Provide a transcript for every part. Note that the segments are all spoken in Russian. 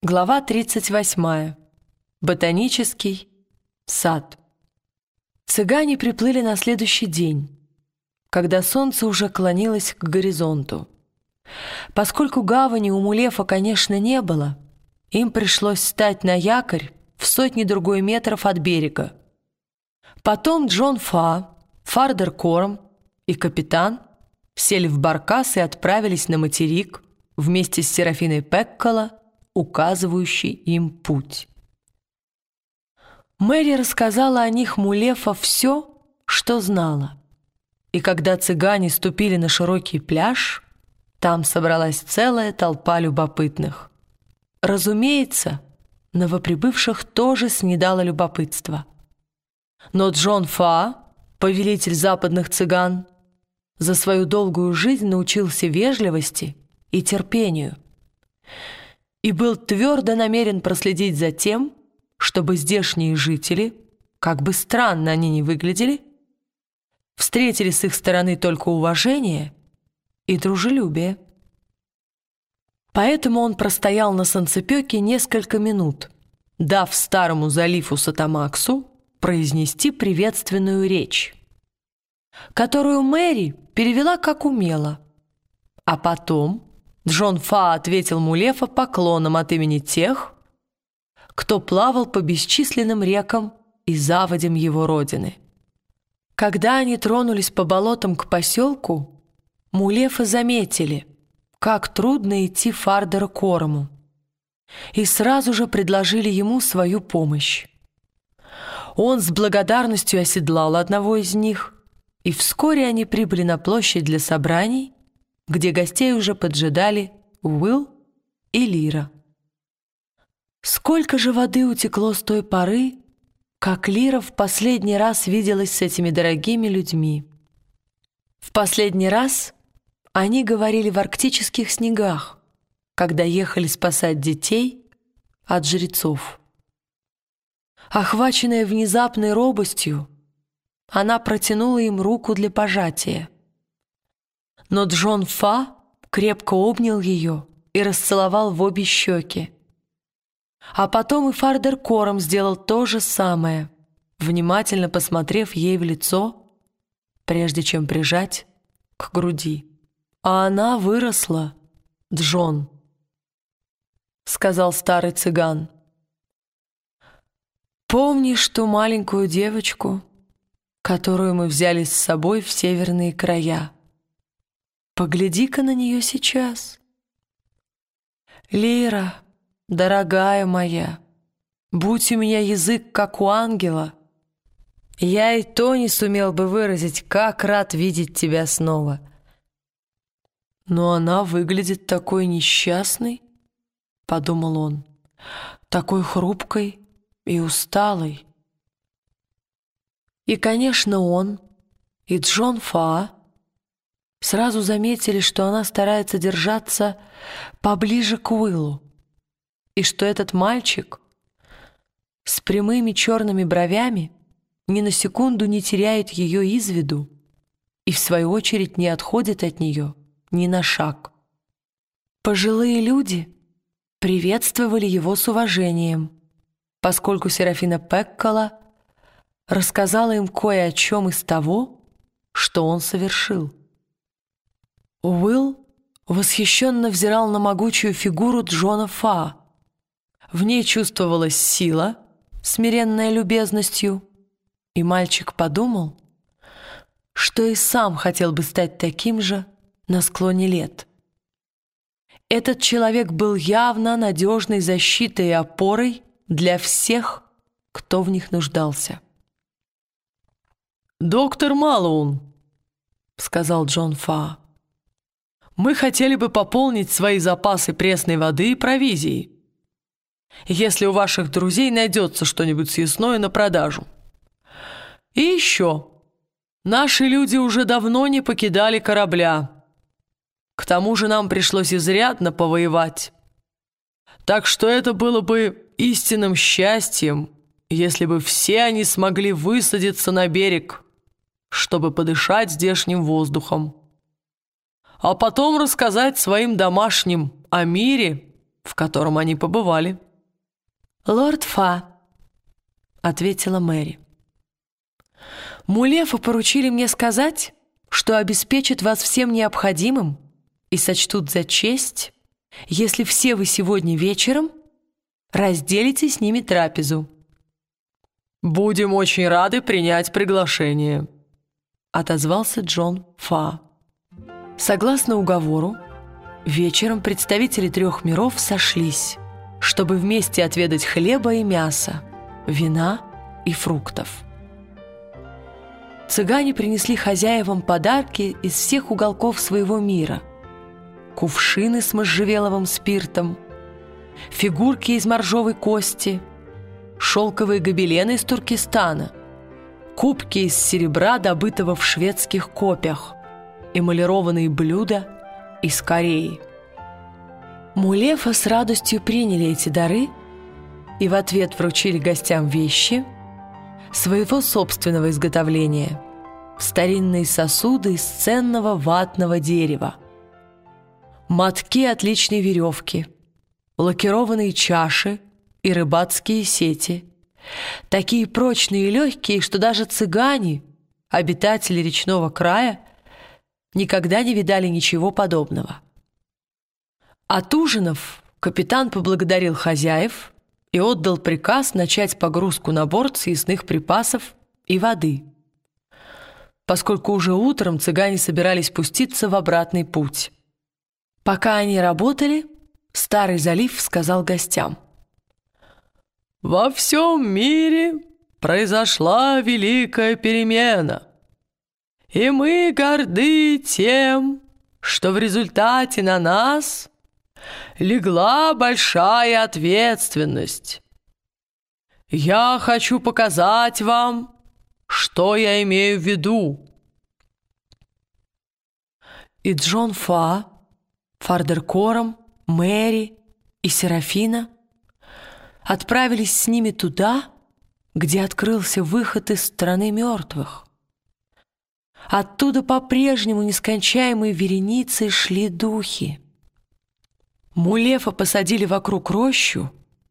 Глава 38. Ботанический сад. Цыгане приплыли на следующий день, когда солнце уже клонилось к горизонту. Поскольку гавани у Мулефа, конечно, не было, им пришлось встать на якорь в сотни другой метров от берега. Потом Джон Фа, Фардер Корм и капитан сели в баркас и отправились на материк вместе с Серафиной Пеккола указывающий им путь. Мэри рассказала о них Мулефа все, что знала. И когда цыгане ступили на широкий пляж, там собралась целая толпа любопытных. Разумеется, новоприбывших тоже снедало любопытство. Но Джон Фа, повелитель западных цыган, за свою долгую жизнь научился вежливости и терпению и был твердо намерен проследить за тем, чтобы здешние жители, как бы странно они ни выглядели, встретили с их стороны только уважение и дружелюбие. Поэтому он простоял на санцепёке несколько минут, дав старому залифу Сатамаксу произнести приветственную речь, которую Мэри перевела как умела, а потом Джон Фа ответил Мулефа поклоном от имени тех, кто плавал по бесчисленным рекам и заводям его родины. Когда они тронулись по болотам к поселку, Мулефы заметили, как трудно идти Фардера Корому, и сразу же предложили ему свою помощь. Он с благодарностью оседлал одного из них, и вскоре они прибыли на площадь для собраний, где гостей уже поджидали Уилл и Лира. Сколько же воды утекло с той поры, как Лира в последний раз виделась с этими дорогими людьми. В последний раз они говорили в арктических снегах, когда ехали спасать детей от жрецов. Охваченная внезапной робостью, она протянула им руку для пожатия — но Джон Фа крепко обнял ее и расцеловал в обе щеки. А потом и Фардер Кором сделал то же самое, внимательно посмотрев ей в лицо, прежде чем прижать к груди. «А она выросла, Джон», — сказал старый цыган. «Помнишь ту маленькую девочку, которую мы взяли с собой в северные края?» Погляди-ка на нее сейчас. Лира, дорогая моя, будь у меня язык, как у ангела, я и то не сумел бы выразить, как рад видеть тебя снова. Но она выглядит такой несчастной, — подумал он, — такой хрупкой и усталой. И, конечно, он и Джон Фа сразу заметили, что она старается держаться поближе к Уиллу, и что этот мальчик с прямыми черными бровями ни на секунду не теряет ее из виду и, в свою очередь, не отходит от нее ни на шаг. Пожилые люди приветствовали его с уважением, поскольку Серафина Пеккола рассказала им кое о чем из того, что он совершил. Уилл восхищенно взирал на могучую фигуру Джона Фа. В ней чувствовалась сила, смиренная любезностью, и мальчик подумал, что и сам хотел бы стать таким же на склоне лет. Этот человек был явно надежной защитой и опорой для всех, кто в них нуждался. «Доктор Малоун», — сказал Джон Фа, — мы хотели бы пополнить свои запасы пресной воды и провизии. Если у ваших друзей найдется что-нибудь съестное на продажу. И еще. Наши люди уже давно не покидали корабля. К тому же нам пришлось изрядно повоевать. Так что это было бы истинным счастьем, если бы все они смогли высадиться на берег, чтобы подышать здешним воздухом а потом рассказать своим домашним о мире, в котором они побывали». «Лорд Фа», — ответила Мэри. «Мулефа поручили мне сказать, что обеспечат вас всем необходимым и сочтут за честь, если все вы сегодня вечером разделите с ними трапезу». «Будем очень рады принять приглашение», — отозвался Джон Фа. Согласно уговору, вечером представители трех миров сошлись, чтобы вместе отведать хлеба и мяса, вина и фруктов. Цыгане принесли хозяевам подарки из всех уголков своего мира. Кувшины с можжевеловым спиртом, фигурки из моржовой кости, шелковые гобелены из Туркестана, кубки из серебра, добытого в шведских копях, эмалированные блюда из Кореи. Мулефа с радостью приняли эти дары и в ответ вручили гостям вещи своего собственного изготовления – старинные сосуды из ценного ватного дерева, мотки отличной веревки, лакированные чаши и рыбацкие сети, такие прочные и легкие, что даже цыгане, обитатели речного края, никогда не видали ничего подобного. От ужинов капитан поблагодарил хозяев и отдал приказ начать погрузку на борт съестных припасов и воды, поскольку уже утром цыгане собирались пуститься в обратный путь. Пока они работали, Старый залив сказал гостям. «Во всем мире произошла великая перемена. И мы горды тем, что в результате на нас легла большая ответственность. Я хочу показать вам, что я имею в виду. И Джон Фа, Фардеркором, Мэри и Серафина отправились с ними туда, где открылся выход из страны мертвых. Оттуда по-прежнему нескончаемой вереницей шли духи. Мулефа посадили вокруг рощу,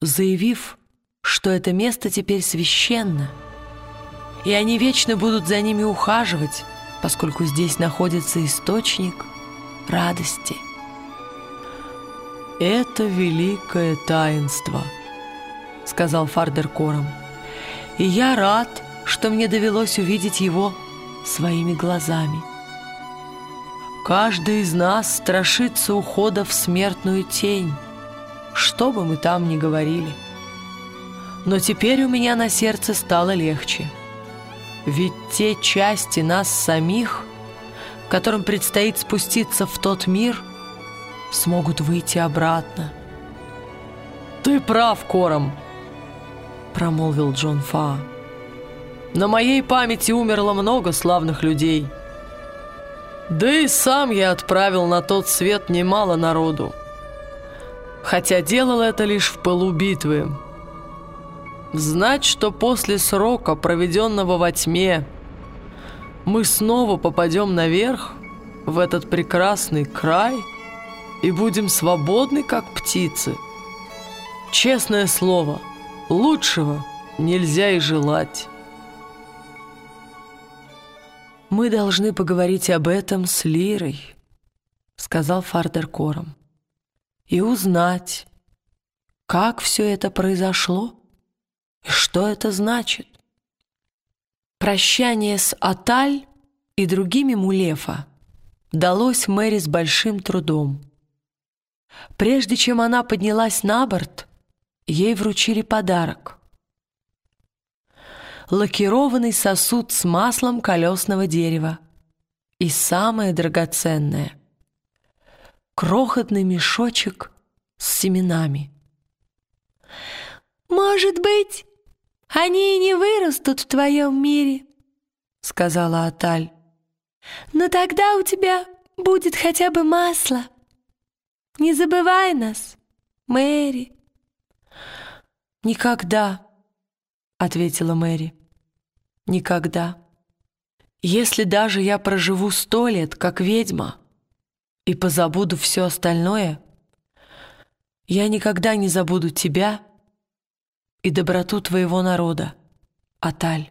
заявив, что это место теперь священно, и они вечно будут за ними ухаживать, поскольку здесь находится источник радости. «Это великое таинство», — сказал Фардер Кором, «и я рад, что мне довелось увидеть его своими глазами. Каждый из нас страшится ухода в смертную тень, что бы мы там ни говорили. Но теперь у меня на сердце стало легче, ведь те части нас самих, которым предстоит спуститься в тот мир, смогут выйти обратно. «Ты прав, Кором», — промолвил Джон Фа. На моей памяти умерло много славных людей. Да и сам я отправил на тот свет немало народу. Хотя делал это лишь в пылу битвы. Знать, что после срока, проведенного во тьме, мы снова попадем наверх, в этот прекрасный край, и будем свободны, как птицы. Честное слово, лучшего нельзя и желать. «Мы должны поговорить об этом с Лирой», — сказал Фардер Кором, «и узнать, как все это произошло и что это значит». Прощание с Аталь и другими Мулефа далось Мэри с большим трудом. Прежде чем она поднялась на борт, ей вручили подарок лакированный сосуд с маслом колесного дерева. И самое драгоценное — крохотный мешочек с семенами. «Может быть, они и не вырастут в твоем мире», — сказала Аталь. «Но тогда у тебя будет хотя бы масло. Не забывай нас, Мэри». «Никогда», — ответила Мэри никогда. Если даже я проживу сто лет, как ведьма, и позабуду все остальное, Я никогда не забуду тебя и доброту твоего народа, Аталь.